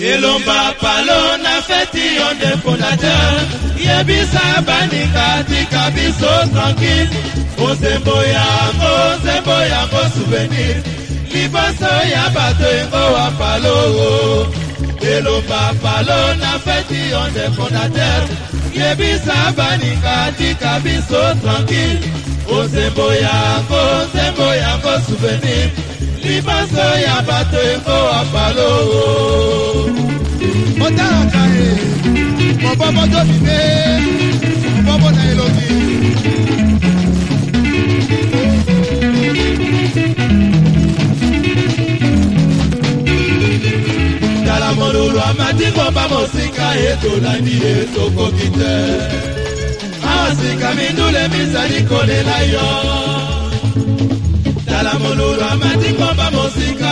elomba palo na feti yo ndeko na te yebisa baninga tika biso tranquille osembo yango osembo yango souvenir liboso ya bato yango wa palo elomba palo na feti yo ndeko na te yebisa baninga tika biso tranquille osembo yango osembo yango souvenir libanso ya bato eko apalo otalaka ye mobobo tobi te mobobo na elongi tala molulu amati ngomba mosika etolandi ye tokoki te awa sika mindule mizali kolela yo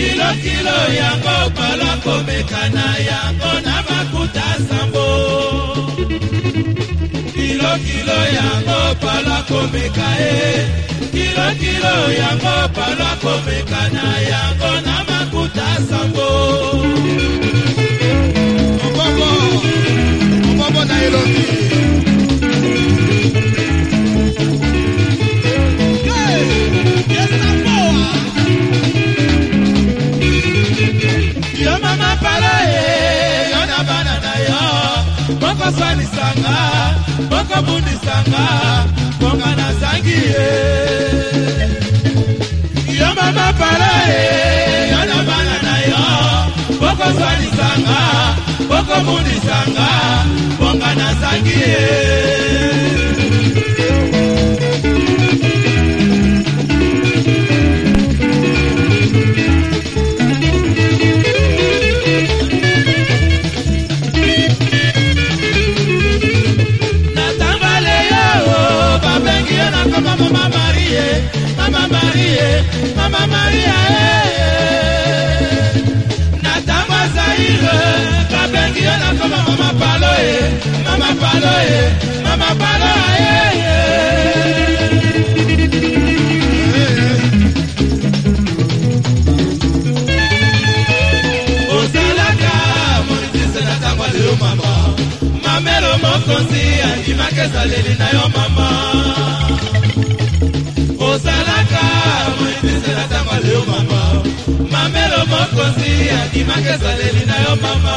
kilokilo yango pala komeka na yango na makuta sambo kilokilo yango pala komeka e kilokilo yango pala komeka na yango na bokosalisanga bokobundisanga bonga nazangi ye yo mama pala ye yo na bana na yo bokosalisanga bokobundisanga bonga nazangi ye mama maria e na ntango azaire babengi yo nakoma mama palo e mama palo e mama palo ayeye yo mama mamelo mokonzi andimaka ezaleli na yo mama osalaka moindisela ntango aleyo mama mamelo mokonzi andimaka esaleli na yo mama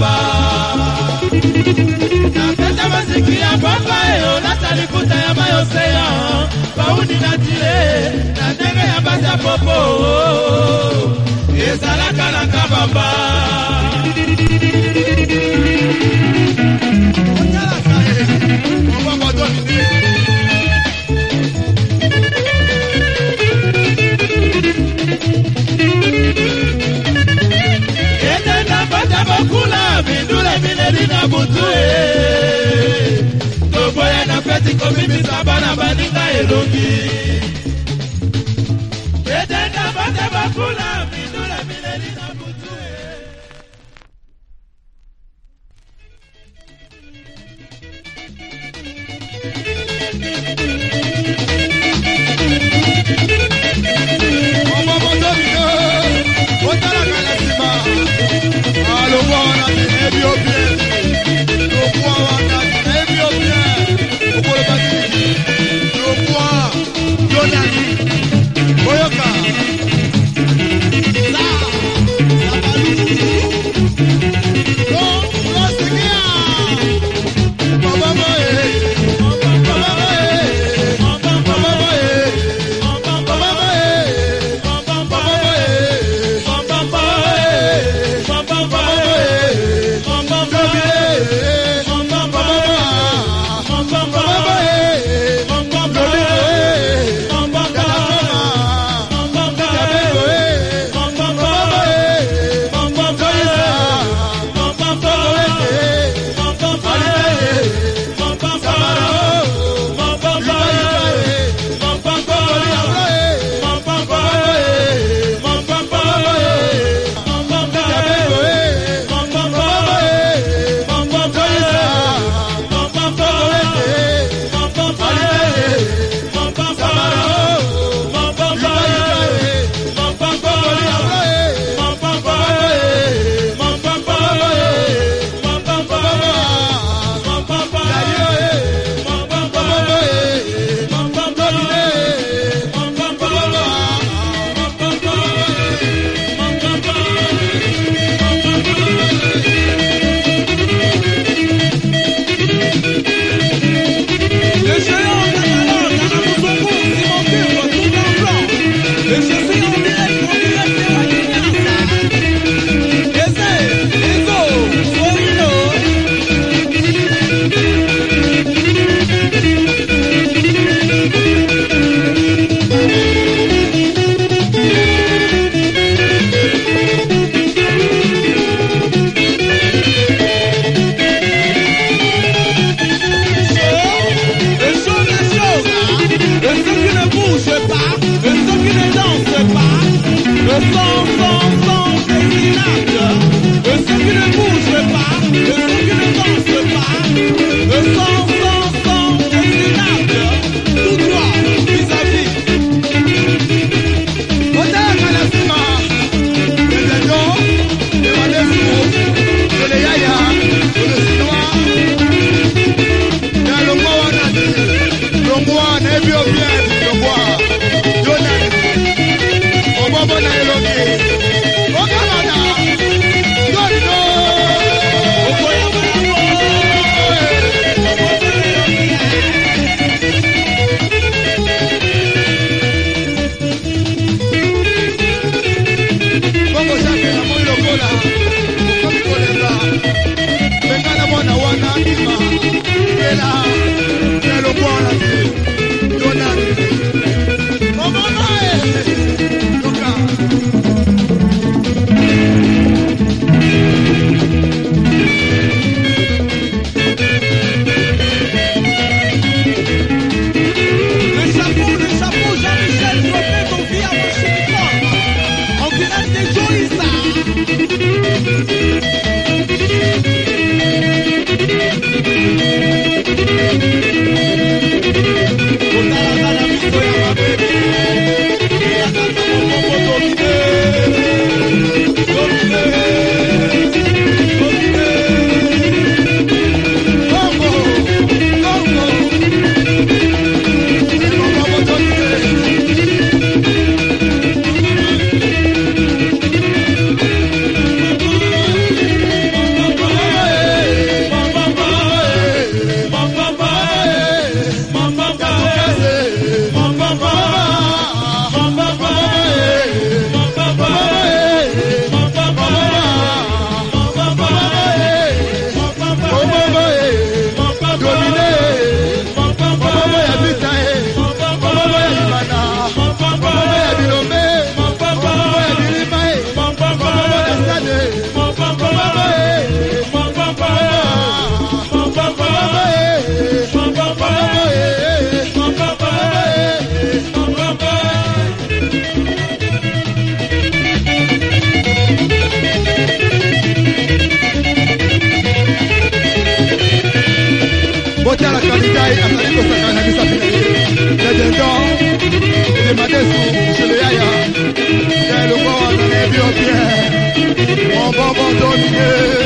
baba. napeta moziki ya pamba eyo nata likuta ya mayoseya bauni na na ndenge ya basi ya popo ezalaka na kabamba Thank you. kula na butu Ọmọ mi One, Bwana, hivyo vyetu ndio Bwana. Yesu chiliaya Yelukwa na nebiopie Mbobo donige